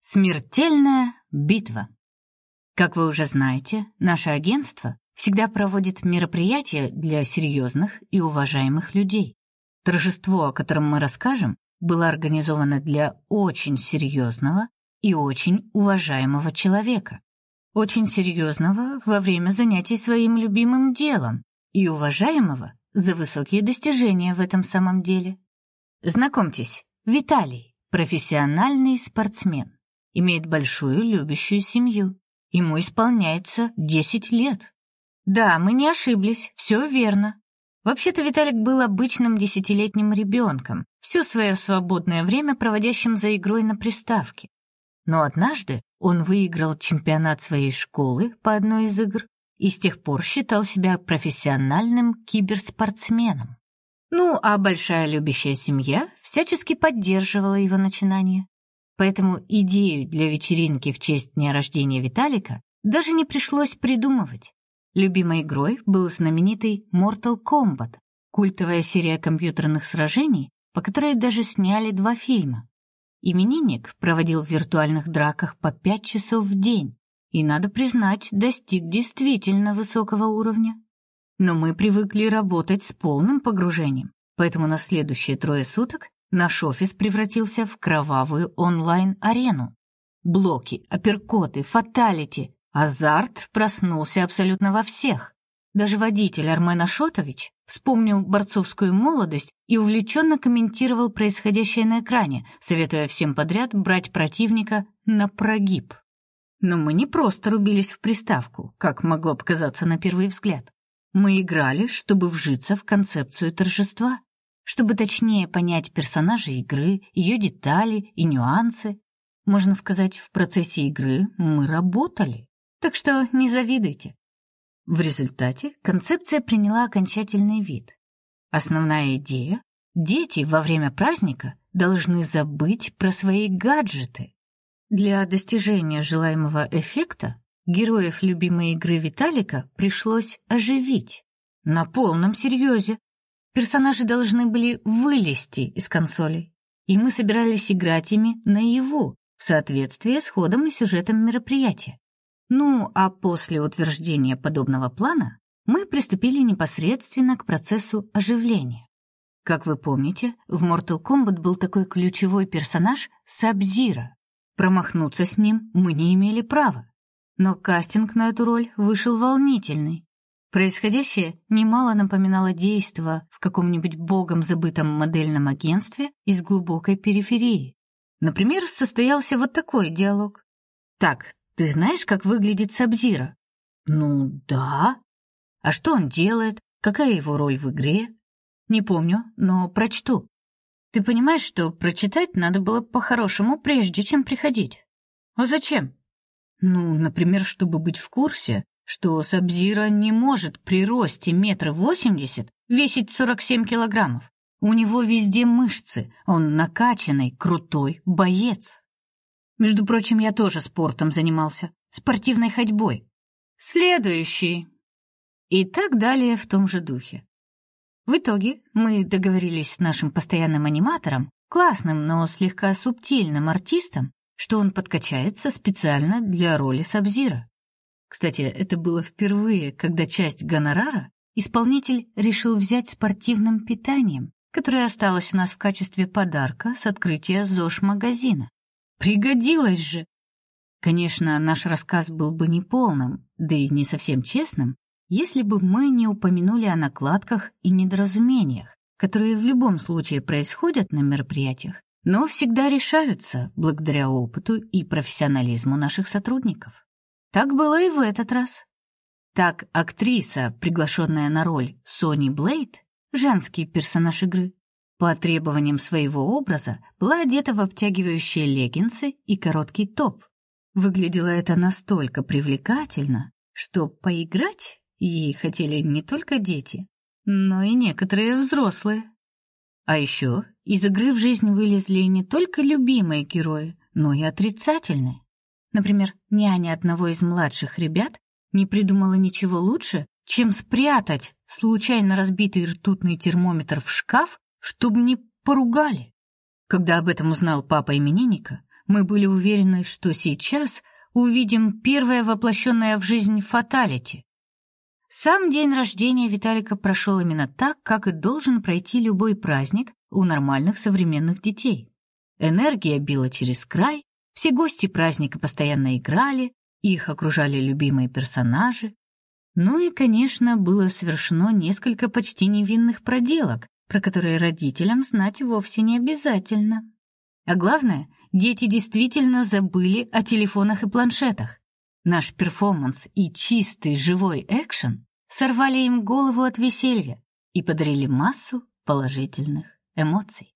Смертельная битва. Как вы уже знаете, наше агентство всегда проводит мероприятия для серьезных и уважаемых людей. Торжество, о котором мы расскажем, было организовано для очень серьезного и очень уважаемого человека. Очень серьезного во время занятий своим любимым делом и уважаемого за высокие достижения в этом самом деле. Знакомьтесь, Виталий, профессиональный спортсмен имеет большую любящую семью. Ему исполняется 10 лет. Да, мы не ошиблись, все верно. Вообще-то Виталик был обычным десятилетним ребенком, все свое свободное время проводящим за игрой на приставке. Но однажды он выиграл чемпионат своей школы по одной из игр и с тех пор считал себя профессиональным киберспортсменом. Ну, а большая любящая семья всячески поддерживала его начинание. Поэтому идею для вечеринки в честь дня рождения Виталика даже не пришлось придумывать. Любимой игрой был знаменитый Mortal Kombat, культовая серия компьютерных сражений, по которой даже сняли два фильма. Именинник проводил в виртуальных драках по пять часов в день и, надо признать, достиг действительно высокого уровня. Но мы привыкли работать с полным погружением, поэтому на следующие трое суток Наш офис превратился в кровавую онлайн-арену. Блоки, апперкоты, фаталити. Азарт проснулся абсолютно во всех. Даже водитель Армен Ашотович вспомнил борцовскую молодость и увлеченно комментировал происходящее на экране, советуя всем подряд брать противника на прогиб. Но мы не просто рубились в приставку, как могло показаться на первый взгляд. Мы играли, чтобы вжиться в концепцию торжества чтобы точнее понять персонажей игры, ее детали и нюансы. Можно сказать, в процессе игры мы работали. Так что не завидуйте. В результате концепция приняла окончательный вид. Основная идея дети во время праздника должны забыть про свои гаджеты. Для достижения желаемого эффекта героев любимой игры Виталика пришлось оживить на полном серьезе, Персонажи должны были вылезти из консолей, и мы собирались играть ими наяву, в соответствии с ходом и сюжетом мероприятия. Ну, а после утверждения подобного плана мы приступили непосредственно к процессу оживления. Как вы помните, в Mortal Kombat был такой ключевой персонаж Сабзира. Промахнуться с ним мы не имели права. Но кастинг на эту роль вышел волнительный, Происходящее немало напоминало действо в каком-нибудь богом забытом модельном агентстве из глубокой периферии. Например, состоялся вот такой диалог. «Так, ты знаешь, как выглядит Сабзира?» «Ну, да». «А что он делает? Какая его роль в игре?» «Не помню, но прочту». «Ты понимаешь, что прочитать надо было по-хорошему, прежде чем приходить?» «А зачем?» «Ну, например, чтобы быть в курсе, что Сабзира не может при росте метра восемьдесят весить сорок семь килограммов. У него везде мышцы, он накачанный, крутой боец. Между прочим, я тоже спортом занимался, спортивной ходьбой. Следующий. И так далее в том же духе. В итоге мы договорились с нашим постоянным аниматором, классным, но слегка субтильным артистом, что он подкачается специально для роли Сабзира. Кстати, это было впервые, когда часть гонорара исполнитель решил взять спортивным питанием, которое осталось у нас в качестве подарка с открытия ЗОЖ-магазина. Пригодилось же! Конечно, наш рассказ был бы неполным, да и не совсем честным, если бы мы не упомянули о накладках и недоразумениях, которые в любом случае происходят на мероприятиях, но всегда решаются благодаря опыту и профессионализму наших сотрудников. Так было и в этот раз. Так актриса, приглашенная на роль Сони Блейд, женский персонаж игры, по требованиям своего образа была одета в обтягивающие леггинсы и короткий топ. Выглядело это настолько привлекательно, что поиграть ей хотели не только дети, но и некоторые взрослые. А еще из игры в жизнь вылезли не только любимые герои, но и отрицательные. Например, няня одного из младших ребят не придумала ничего лучше, чем спрятать случайно разбитый ртутный термометр в шкаф, чтобы не поругали. Когда об этом узнал папа именинника, мы были уверены, что сейчас увидим первое воплощенное в жизнь фаталити. Сам день рождения Виталика прошел именно так, как и должен пройти любой праздник у нормальных современных детей. Энергия била через край, все гости праздника постоянно играли, их окружали любимые персонажи. Ну и, конечно, было совершено несколько почти невинных проделок, про которые родителям знать вовсе не обязательно. А главное, дети действительно забыли о телефонах и планшетах. Наш перформанс и чистый живой экшен сорвали им голову от веселья и подарили массу положительных эмоций.